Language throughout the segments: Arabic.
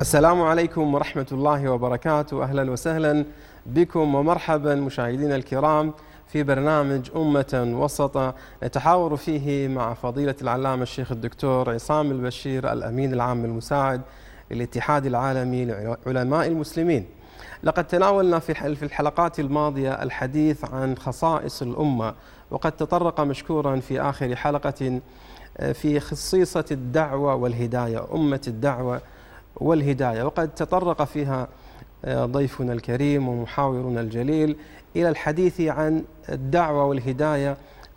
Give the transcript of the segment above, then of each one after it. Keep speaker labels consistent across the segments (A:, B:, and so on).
A: السلام عليكم ورحمة الله وبركاته. أهلا وسهلا بكم ومرحبا مشاهدينا الكرام في برنامج أمة وسطة نتحاور فيه مع فضيلة العلامة الشيخ الدكتور عصام البشير الأمين العام المساعد للاتحاد العالمي لعلماء المسلمين. لقد تناولنا في الحلقات الماضية الحديث عن خصائص الأمة وقد تطرق مشكورا في آخر حلقة آه، في خصيصة الدعوة والهداية أمة الدعوة. والهداية. وقد تطرق فيها آه، ضيفنا الكريم ومحاورنا الجليل إلى الحديث عن الدعوة والهداية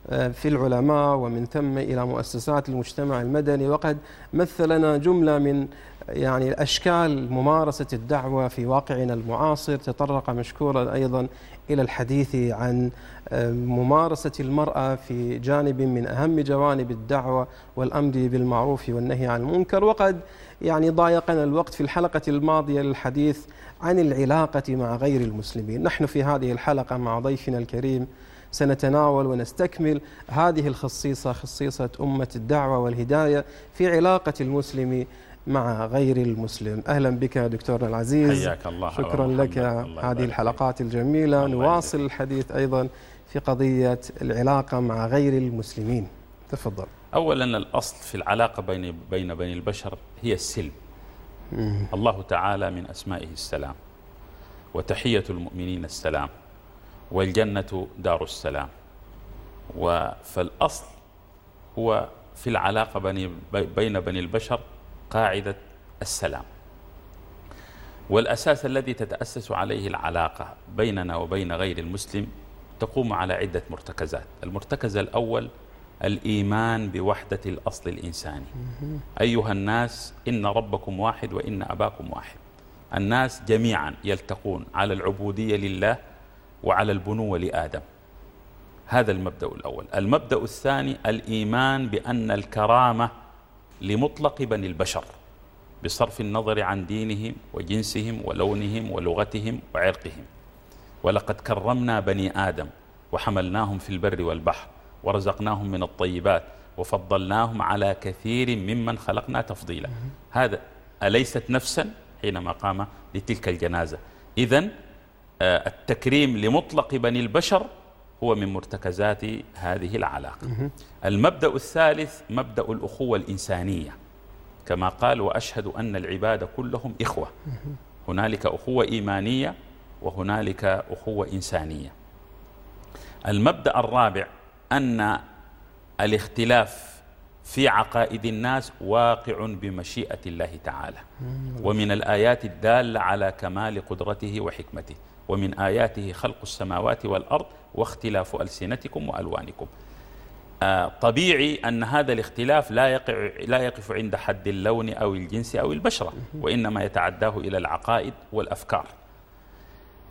A: في العلماء ومن ثم إلى مؤسسات المجتمع المدني. وقد مثل لنا جملة من يعني أشكال ممارسة الدعوة في واقعنا المعاصر. تطرق مشكورا أيضا إلى الحديث عن آه، ممارسة المرأة في جانب من أهم جوانب الدعوة والأمر بالمعروف والنهي عن المنكر. وقد يعني ضايقنا الوقت في الحلقة الماضية للحديث عن العلاقة مع غير المسلمين. نحن في هذه الحلقة مع ضيفنا الكريم سنتناول ونستكمل هذه الخصيصة خصيصة أمة الدعوة والهداية في علاقة المسلم مع غير المسلم. أهلا بك دكتورنا العزيز.
B: حياك الله
A: شكرا لك. الله هذه الحلقات الجميلة. نواصل الحديث أيضا في قضية العلاقة مع غير المسلمين. تفضل.
B: أولا الأصل في العلاقة بين بين بني البشر هي السلم. الله تعالى من أسمائه السلام وتحية المؤمنين السلام. والجنة دار السلام. فالأصل هو في العلاقة بين بني البشر قاعدة السلام. والأساس الذي تتأسس عليه العلاقة بيننا وبين غير المسلم تقوم على عدة مرتكزات. المرتكز الأول الإيمان بوحدة الأصل الإنساني. أيها الناس إن ربكم واحد وإن أباكم واحد. الناس جميعا يلتقون على العبودية لله وعلى البنوة لآدم هذا المبدأ الأول. المبدأ الثاني الإيمان بأن الكرامة لمطلق بني البشر بصرف النظر عن دينهم وجنسهم ولونهم ولغتهم وعرقهم. ولقد كرمنا بني آدم وحملناهم في البر والبحر ورزقناهم من الطيبات وفضلناهم على كثير ممن خلقنا تفضيلا. هذا أليست نفسا؟ حينما قام لتلك الجنازة. إذا التكريم لمطلق بني البشر هو من مرتكزات هذه العلاقة. المبدأ الثالث مبدأ الأخوة الإنسانية. كما قال وأشهد أن العباد كلهم إخوة. هنالك أخوة إيمانية وهنالك أخوة إنسانية. المبدأ الرابع أن الاختلاف في عقائد الناس واقع بمشيئة الله تعالى. ومن الآيات الدالة على كمال قدرته وحكمته. ومن آياته خلق السماوات والأرض واختلاف ألسنتكم وألوانكم. آه، طبيعي أن هذا الاختلاف لا يقع لا يقف عند حد اللون أو الجنس أو البشرة وإنما يتعداه إلى العقائد والأفكار.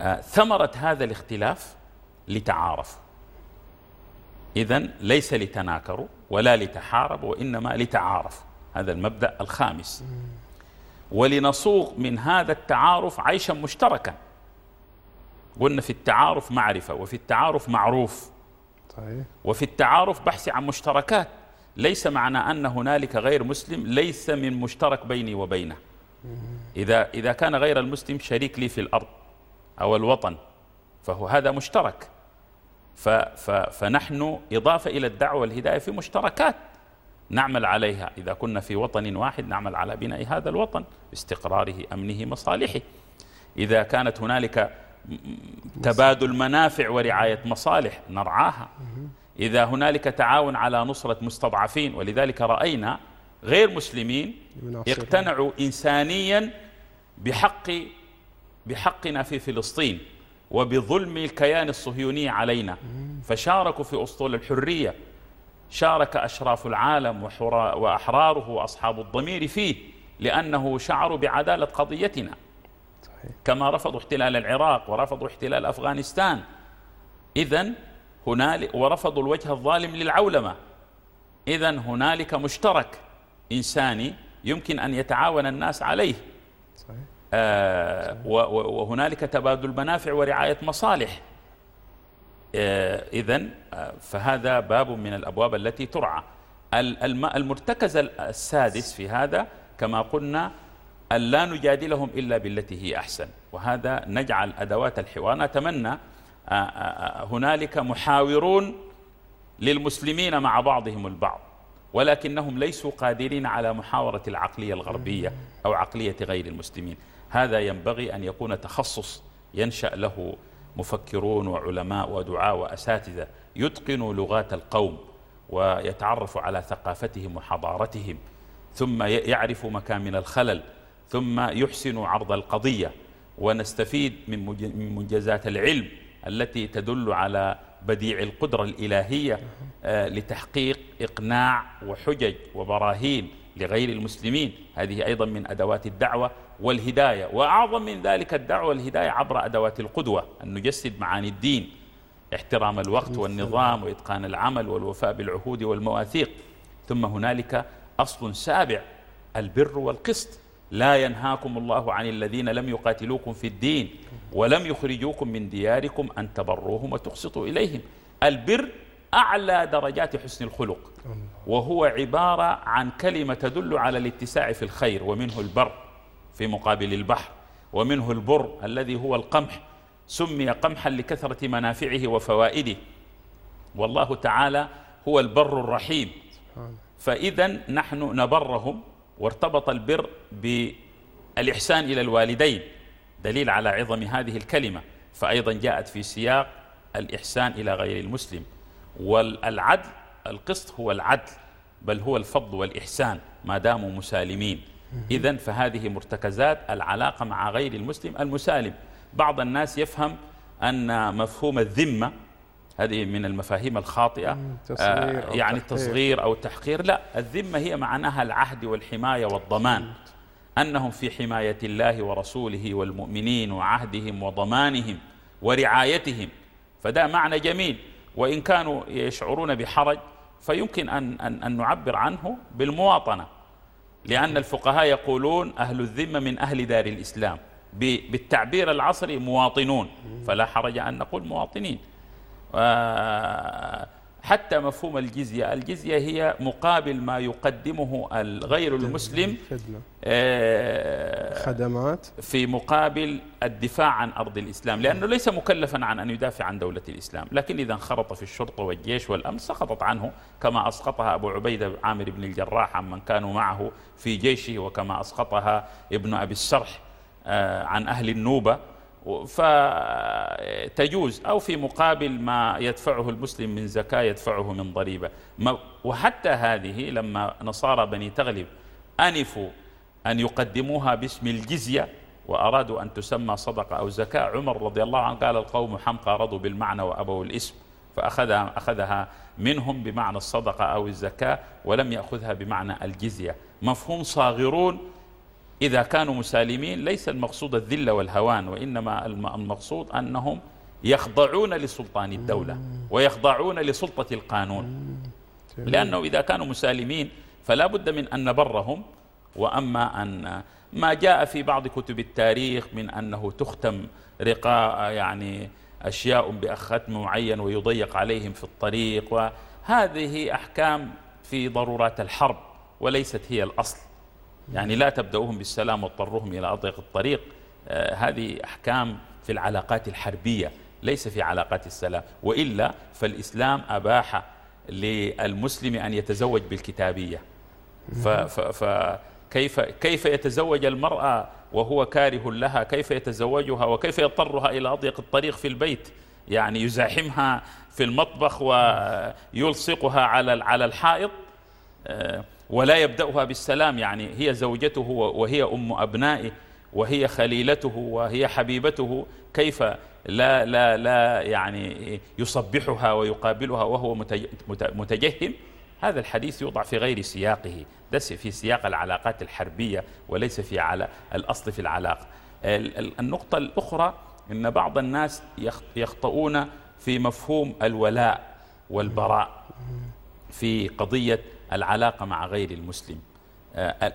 B: آه، ثمرة هذا الاختلاف لتعارفوا. إذا ليس لتناكروا ولا لتحاربوا وإنما لتعارفوا. هذا المبدأ الخامس. ولنصوغ من هذا التعارف عيشا مشتركا. قلنا في التعارف معرفة وفي التعارف معروف. صحيح. وفي التعارف بحث عن مشتركات. ليس معنى أن هنالك غير مسلم ليس من مشترك بيني وبينه. إذا, إذا كان غير المسلم شريك لي في الأرض أو الوطن فهو هذا مشترك. ف ف فنحن إضافة إلى الدعوة والهداية في مشتركات نعمل عليها. إذا كنا في وطن واحد نعمل على بناء هذا الوطن استقراره أمنه مصالحه. إذا كانت هنالك تبادل منافع ورعاية مصالح نرعاها. إذا هنالك تعاون على نصرة مستضعفين ولذلك رأينا غير مسلمين اقتنعوا إنسانيا بحق بحقنا في فلسطين وبظلم الكيان الصهيوني علينا. فشاركوا في أسطول الحرية. شارك أشراف العالم وأحراره وأصحاب الضمير فيه لأنه شعروا بعدالة قضيتنا. كما رفضوا احتلال العراق ورفضوا احتلال أفغانستان. إذا هنالك ورفضوا الوجه الظالم للعولمة. إذا هنالك مشترك إنساني يمكن أن يتعاون الناس عليه. صحيح. آه وهنالك تبادل منافع ورعاية مصالح. آه إذا آه فهذا باب من الأبواب التي ترعى. المرتكز السادس في هذا كما قلنا أن لا نجادلهم إلا بالتي هي أحسن. وهذا نجعل أدوات الحوار. نتمنى آه، آه، آه، هنالك محاورون للمسلمين مع بعضهم البعض ولكنهم ليسوا قادرين على محاورة العقلية الغربية أو عقلية غير المسلمين. هذا ينبغي أن يكون تخصص ينشأ له مفكرون وعلماء ودعاء وأساتذة يتقنوا لغات القوم ويتعرفوا على ثقافتهم وحضارتهم ثم يعرفوا مكامن الخلل ثم يحسنوا عرض القضية ونستفيد من منجزات العلم التي تدل على بديع القدرة الإلهية آه، لتحقيق إقناع وحجج وبراهين لغير المسلمين. هذه أيضا من أدوات الدعوة والهداية وأعظم من ذلك الدعوة والهداية عبر أدوات القدوة أن نجسد معاني الدين احترام الوقت والنظام وإتقان العمل والوفاء بالعهود والمواثيق. ثم هنالك أصل سابع البر والقسط. لا ينهاكم الله عن الذين لم يقاتلوكم في الدين ولم يخرجوكم من دياركم أن تبروهم وتقسطوا إليهم. البر أعلى درجات حسن الخلق وهو عبارة عن كلمة تدل على الاتساع في الخير ومنه البر في مقابل البحر ومنه البر الذي هو القمح سمي قمحا لكثرة منافعه وفوائده. والله تعالى هو البر الرحيم. فإذا نحن نبرهم وارتبط البر بالإحسان إلى الوالدين دليل على عظم هذه الكلمة. فأيضا جاءت في سياق الإحسان إلى غير المسلم. والعدل القسط هو العدل بل هو الفضل والإحسان ما داموا مسالمين. إذا فهذه مرتكزات العلاقة مع غير المسلم المسالم. بعض الناس يفهم أن مفهوم الذمة هذه من المفاهيم الخاطئة.
A: آه
B: يعني التصغير أو التحقير لا الذمة هي معناها العهد والحماية والضمان. أنهم في حماية الله ورسوله والمؤمنين وعهدهم وضمانهم ورعايتهم. فده معنى جميل. وإن كانوا يشعرون بحرج فيمكن أن, أن, أن نعبر عنه بالمواطنة. لأن الفقهاء يقولون أهل الذمة من أهل دار الإسلام. بالتعبير العصري مواطنون. فلا حرج أن نقول مواطنين. حتى مفهوم الجزية. الجزية هي مقابل ما يقدمه الغير المسلم
A: آه، خدمات.
B: في مقابل الدفاع عن أرض الإسلام لأنه ليس مكلفا عن أن يدافع عن دولة الإسلام. لكن إذا انخرط في الشرطة والجيش والأمن سقطت عنه كما أسقطها أبو عبيدة عامر بن الجراح عمن كانوا معه في جيشه وكما أسقطها ابن أبي السرح آه، عن أهل النوبة. فتجوز أو في مقابل ما يدفعه المسلم من زكاة يدفعه من ضريبة. وحتى هذه لما نصارى بني تغلب أنفوا أن يقدموها باسم الجزية وأرادوا أن تسمى صدقة أو زكاة. عمر رضي الله عنه قال القوم حمقى رضوا بالمعنى وأبوا الاسم فأخذها أخذها منهم بمعنى الصدقة أو الزكاة ولم يأخذها بمعنى الجزية. مفهوم صاغرون إذا كانوا مسالمين ليس المقصود الذلة والهوان وإنما المقصود أنهم يخضعون لسلطان الدولة ويخضعون لسلطة القانون. لأنه إذا كانوا مسالمين فلا بد من أن نبرهم وأما أن ما جاء في بعض كتب التاريخ من أنه تختم رقاء يعني أشياء بختم معين ويضيق عليهم في الطريق وهذه أحكام في ضرورات الحرب وليست هي الأصل. يعني لا تبدأوهم بالسلام واضطروهم إلى أضيق الطريق. آه هذه أحكام في العلاقات الحربية ليس في علاقات السلام. وإلا فالإسلام أباح للمسلم أن يتزوج بالكتابية. فكيف كيف يتزوج المرأة وهو كاره لها؟ كيف يتزوجها وكيف يضطرها إلى أضيق الطريق في البيت؟ يعني يزاحمها في المطبخ ويلصقها على على الحائط. آه ولا يبدأها بالسلام يعني هي زوجته وهي أم أبنائه وهي خليلته وهي حبيبته كيف لا لا لا يعني يصبحها ويقابلها وهو متجهم؟ هذا الحديث يوضع في غير سياقه ده في سياق العلاقات الحربية وليس في على الأصل في العلاقة. النقطة الأخرى أن بعض الناس يخطئون في مفهوم الولاء والبراء. في قضية العلاقة مع غير المسلم. آه،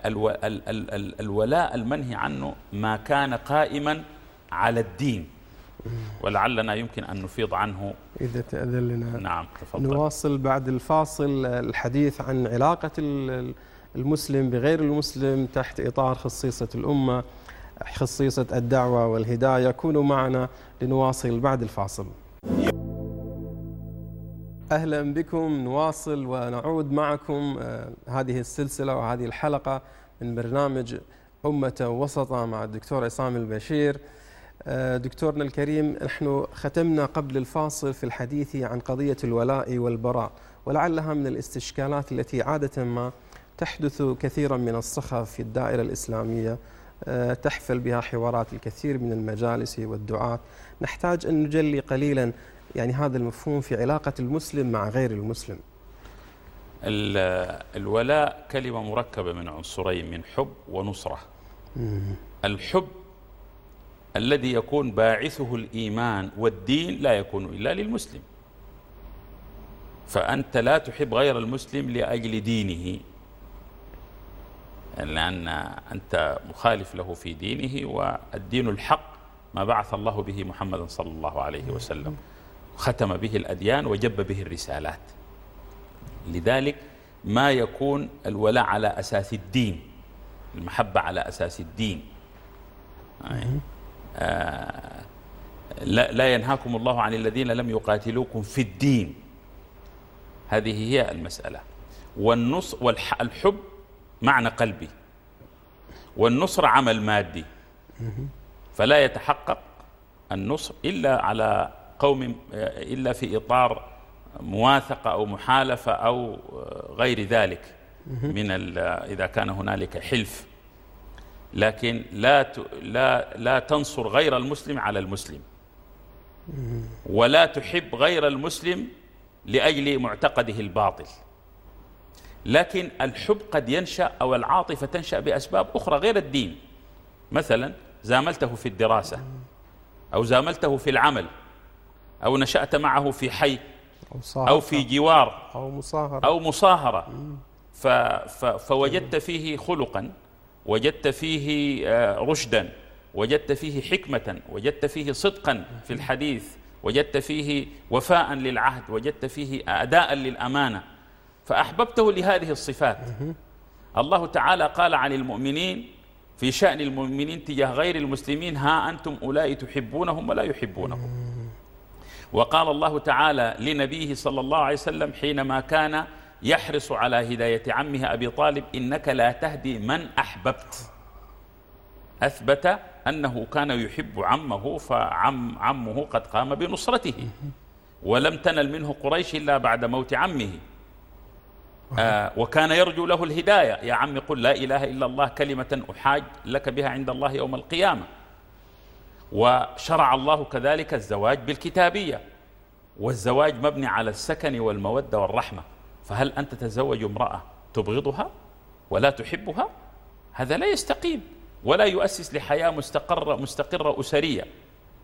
B: الولاء المنهي عنه ما كان قائما على الدين. ولعلنا يمكن أن نفيض عنه.
A: إذا تأذن لنا.
B: نعم
A: تفضل. نواصل بعد الفاصل الحديث عن علاقة المسلم بغير المسلم تحت إطار خصيصة الأمة خصيصة الدعوة والهداية. كونوا معنا لنواصل بعد الفاصل. أهلا بكم نواصل ونعود معكم. آه، هذه السلسلة وهذه الحلقة من برنامج أمة وسطة مع الدكتور عصام البشير. آه، دكتورنا الكريم نحن ختمنا قبل الفاصل في الحديث عن قضية الولاء والبراء ولعلها من الاستشكالات التي عادة ما تحدث كثيرا من الصخب في الدائرة الإسلامية. آه، تحفل بها حوارات الكثير من المجالس والدعاة. نحتاج أن نجلي قليلا يعني هذا المفهوم في علاقة المسلم مع غير المسلم.
B: الولاء كلمة مركبة من عنصرين من حب ونصرة. الحب الذي يكون باعثه الإيمان والدين لا يكون إلا للمسلم. فأنت لا تحب غير المسلم لأجل دينه. لأن أنت مخالف له في دينه والدين الحق ما بعث الله به محمدا صلى الله عليه وسلم. ختم به الأديان وجب به الرسالات. لذلك ما يكون الولاء على أساس الدين المحبة على أساس الدين. آه لا, لا ينهاكم الله عن الذين لم يقاتلوكم في الدين. هذه هي المسألة. والنص والحب معنى قلبي. والنصر عمل مادي. فلا يتحقق النصر إلا على قوم إلا في إطار مواثقة أو محالفة أو غير ذلك. من إذا كان هنالك حلف. لكن لا لا لا تنصر غير المسلم على المسلم. ولا تحب غير المسلم لأجل معتقده الباطل. لكن الحب قد ينشأ أو العاطفة تنشأ بأسباب أخرى غير الدين. مثلا زاملته في الدراسة أو زاملته في العمل. أو نشأت معه في حي أو في جوار
A: أو مصاهرة.
B: أو مصاهرة. ف ف فوجدت فيه خلقا وجدت فيه آه، رشدا وجدت فيه حكمة وجدت فيه صدقا في الحديث وجدت فيه وفاء للعهد وجدت فيه أداء للأمانة. فأحببته لهذه الصفات. الله تعالى قال عن المؤمنين في شأن المؤمنين تجاه غير المسلمين ها أنتم أولئك تحبونهم ولا يحبونهم وقال الله تعالى لنبيه صلى الله عليه وسلم حينما كان يحرص على هداية عمه أبي طالب إنك لا تهدي من أحببت. أثبت أنه كان يحب عمه فعم عمه قد قام بنصرته. ولم تنل منه قريش إلا بعد موت عمه. آه وكان يرجو له الهداية. يا عم قل لا إله إلا الله كلمة أحاج لك بها عند الله يوم القيامة. وشرع الله كذلك الزواج بالكتابية. والزواج مبني على السكن والمودة والرحمة. فهل أنت تتزوج امرأة تبغضها ولا تحبها؟ هذا لا يستقيم ولا يؤسس لحياة مستقرة مستقرة أسرية.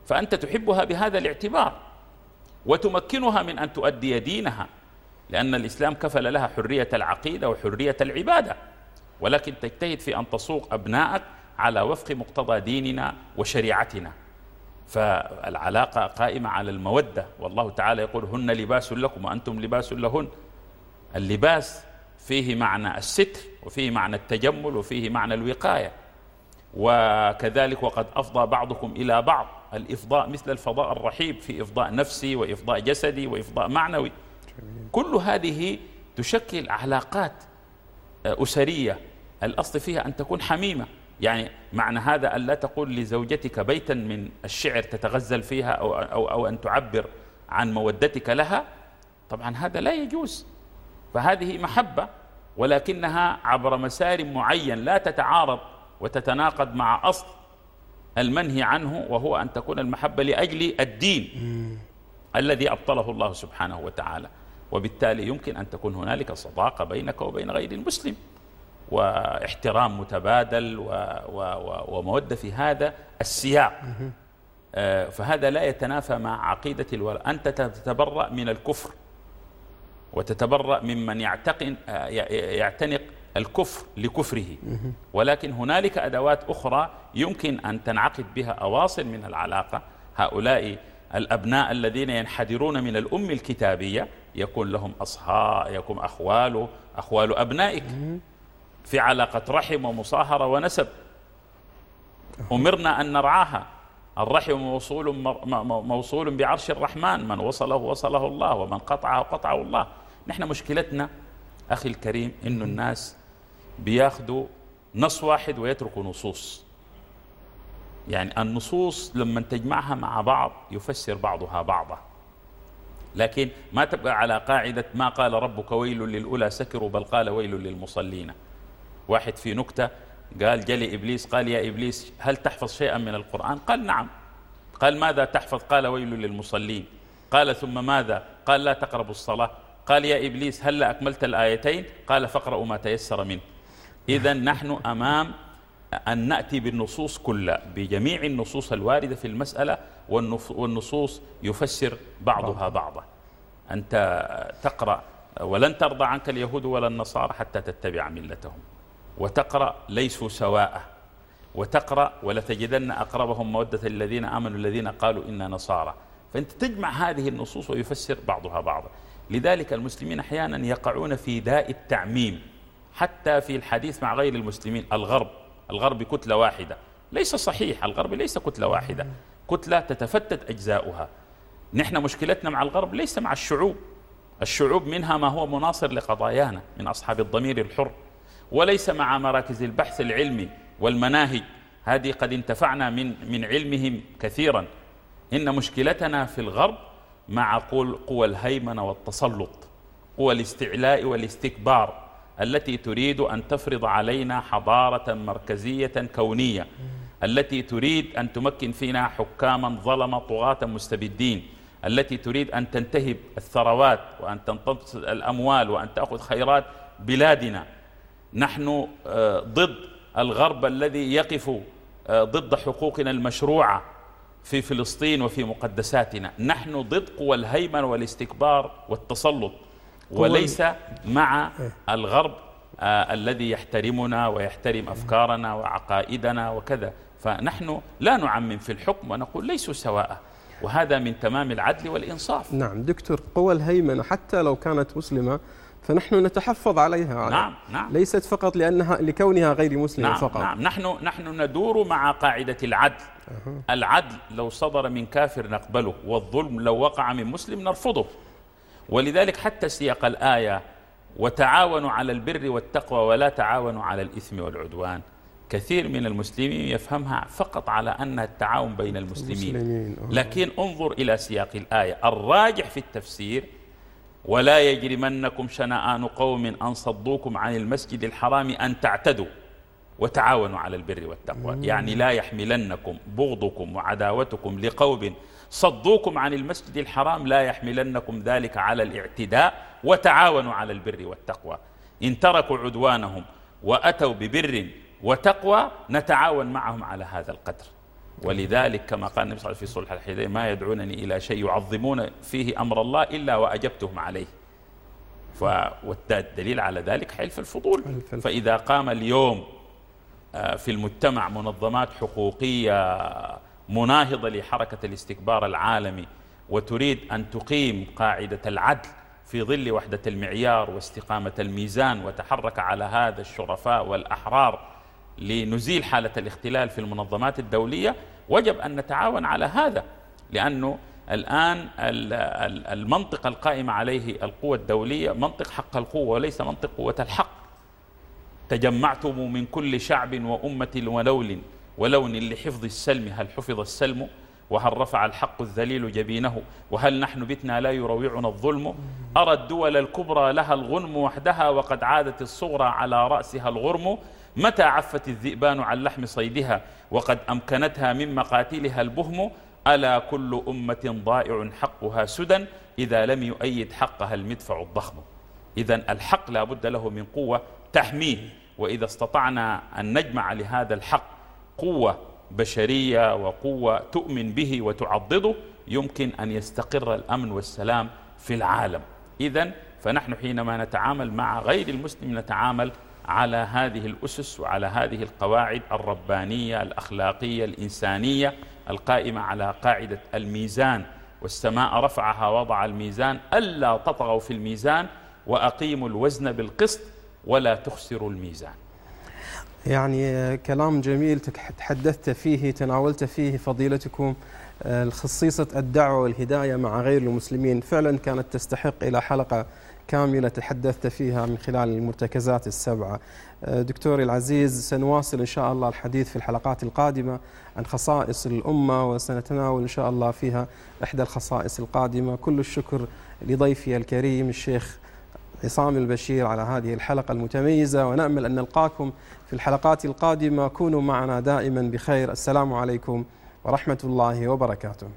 B: فأنت تحبها بهذا الاعتبار وتمكنها من أن تؤدي دينها لأن الإسلام كفل لها حرية العقيدة وحرية العبادة. ولكن تجتهد في أن تسوق أبنائك على وفق مقتضى ديننا وشريعتنا. فالعلاقة قائمة على المودة. والله تعالى يقول هن لباس لكم وأنتم لباس لهن. اللباس فيه معنى الستر وفيه معنى التجمل وفيه معنى الوقاية. وكذلك وقد أفضى بعضكم إلى بعض. الإفضاء مثل الفضاء الرحيب في إفضاء نفسي وإفضاء جسدي وإفضاء معنوي. كل هذه تشكل علاقات أسرية. الأصل فيها أن تكون حميمة. يعني معنى هذا أن لا تقول لزوجتك بيتا من الشعر تتغزل فيها أو, أو, أو أن تعبر عن مودتك لها؟ طبعا هذا لا يجوز. فهذه محبة ولكنها عبر مسار معين لا تتعارض وتتناقض مع أصل المنهي عنه وهو أن تكون المحبة لأجل الدين الذي أبطله الله سبحانه وتعالى. وبالتالي يمكن أن تكون هنالك صداقة بينك وبين غير المسلم. واحترام متبادل و و ومودة في هذا السياق. آه، فهذا لا يتنافى مع عقيدة الولاء أنت تتبرأ من الكفر وتتبرأ ممن يعتقن آه، يعتنق الكفر لكفره. ولكن هنالك أدوات أخرى يمكن أن تنعقد بها أواصر من العلاقة. هؤلاء الأبناء الذين ينحدرون من الأم الكتابية يكون لهم أصهاء يكون أخوال أخوال أبنائك. في علاقة رحم ومصاهرة ونسب. أمرنا أن نرعاها. الرحم موصول موصول بعرش الرحمن. من وصله وصله الله. ومن قطعه قطعه الله. نحن مشكلتنا أخي الكريم إن الناس بياخذوا نص واحد ويتركوا نصوص. يعني النصوص لما تجمعها مع بعض يفسر بعضها بعضا. لكن ما تبقى على قاعدة ما قال ربك ويل للأولى سكروا بل قال ويل للمصلين. واحد في نكتة قال جلي إبليس قال يا إبليس هل تحفظ شيئا من القرآن؟ قال نعم. قال ماذا تحفظ؟ قال ويل للمصلين. قال ثم ماذا؟ قال لا تقربوا الصلاة. قال يا إبليس هل أكملت الآيتين؟ قال فاقرأوا ما تيسر منه. إذا نحن أمام أن نأتي بالنصوص كلها بجميع النصوص الواردة في المسألة والنصوص يفسر بعضها بعضا. أنت تقرأ ولن ترضى عنك اليهود ولا النصارى حتى تتبع ملتهم. وتقرأ ليسوا سواء. وتقرأ ولتجدن أقربهم مودة الذين آمنوا الذين قالوا إنا نصارى. فأنت تجمع هذه النصوص ويفسر بعضها بعضا. لذلك المسلمين أحيانا يقعون في داء التعميم حتى في الحديث مع غير المسلمين. الغرب الغرب كتلة واحدة. ليس صحيح الغرب ليس كتلة واحدة. كتلة تتفتت أجزاؤها. نحن مشكلتنا مع الغرب ليس مع الشعوب. الشعوب منها ما هو مناصر لقضايانا من أصحاب الضمير الحر. وليس مع مراكز البحث العلمي والمناهج. هذه قد انتفعنا من من علمهم كثيرا. إن مشكلتنا في الغرب مع قوى الهيمنة والتسلط قوى الاستعلاء والاستكبار التي تريد أن تفرض علينا حضارة مركزية كونية التي تريد أن تمكن فينا حكاما ظلم طغاة مستبدين التي تريد أن تنتهب الثروات وأن تنتقص الأموال وأن تأخذ خيرات بلادنا. نحن آه، ضد الغرب الذي يقف آه، ضد حقوقنا المشروعة في فلسطين وفي مقدساتنا. نحن ضد قوى الهيمنة والاستكبار والتسلط وليس مع إيه. الغرب آه الذي يحترمنا ويحترم أفكارنا وعقائدنا وكذا. فنحن لا نعمم في الحكم ونقول ليسوا سواء وهذا من تمام العدل والإنصاف.
A: نعم دكتور قوى الهيمنة حتى لو كانت مسلمة فنحن نتحفظ عليها.
B: نعم نعم.
A: ليست فقط لأنها لكونها غير مسلمة
B: نعم
A: فقط.
B: نعم. نحن نحن ندور مع قاعدة العدل. أه. العدل لو صدر من كافر نقبله والظلم لو وقع من مسلم نرفضه. ولذلك حتى سياق الآية وتعاونوا على البر والتقوى ولا تعاونوا على الإثم والعدوان. كثير من المسلمين يفهمها فقط على أنها التعاون بين المسلمين. آه. لكن انظر إلى سياق الآية. الراجح في التفسير ولا يجرمنكم شنآن قوم أن صدوكم عن المسجد الحرام أن تعتدوا وتعاونوا على البر والتقوى. يعني لا يحملنكم بغضكم وعداوتكم لقوم صدوكم عن المسجد الحرام لا يحملنكم ذلك على الاعتداء وتعاونوا على البر والتقوى. إن تركوا عدوانهم وأتوا ببر وتقوى نتعاون معهم على هذا القدر. ولذلك كما قال النبي صلى الله عليه وسلم في صلح الحديث ما يدعونني إلى شيء يعظمون فيه أمر الله إلا وأجبتهم عليه. والدليل على ذلك حلف الفضول. فإذا قام اليوم آه، في المجتمع منظمات حقوقية مناهضة لحركة الاستكبار العالمي وتريد أن تقيم قاعدة العدل في ظل وحدة المعيار واستقامة الميزان وتحرك على هذا الشرفاء والأحرار لنزيل حالة الاختلال في المنظمات الدولية وجب أن نتعاون على هذا لأنه الآن المنطق القائم عليه القوة الدولية منطق حق القوة وليس منطق قوة الحق. تجمعتم من كل شعب وأمة ولول ولون لحفظ السلم هل حفظ السلم؟ وهل رفع الحق الذليل جبينه؟ وهل نحن بتنا لا يروعنا الظلم؟ أرى الدول الكبرى لها الغنم وحدها وقد عادت الصغرى على رأسها الغرم؟ متى عفت الذئبان عن لحم صيدها وقد أمكنتها من مقاتلها البهم؟ ألا كل أمة ضائع حقها سدى إذا لم يؤيد حقها المدفع الضخم. إذا الحق لا بد له من قوة تحميه وإذا استطعنا أن نجمع لهذا الحق قوة بشرية وقوة تؤمن به وتعضده يمكن أن يستقر الأمن والسلام في العالم. إذا فنحن حينما نتعامل مع غير المسلم نتعامل على هذه الأسس وعلى هذه القواعد الربانية الأخلاقية الإنسانية القائمة على قاعدة الميزان. والسماء رفعها وضع الميزان. ألا تطغوا في الميزان وأقيموا الوزن بالقسط ولا تخسروا الميزان.
A: يعني كلام جميل تحدثت فيه تناولت فيه فضيلتكم خصيصة الدعوة والهداية مع غير المسلمين. فعلا كانت تستحق إلى حلقة كاملة تحدثت فيها من خلال المرتكزات السبعة. دكتوري العزيز سنواصل إن شاء الله الحديث في الحلقات القادمة عن خصائص الأمة وسنتناول إن شاء الله فيها إحدى الخصائص القادمة. كل الشكر لضيفي الكريم الشيخ عصام البشير على هذه الحلقة المتميزة ونأمل أن نلقاكم في الحلقات القادمة. كونوا معنا دائما بخير. السلام عليكم ورحمة الله وبركاته.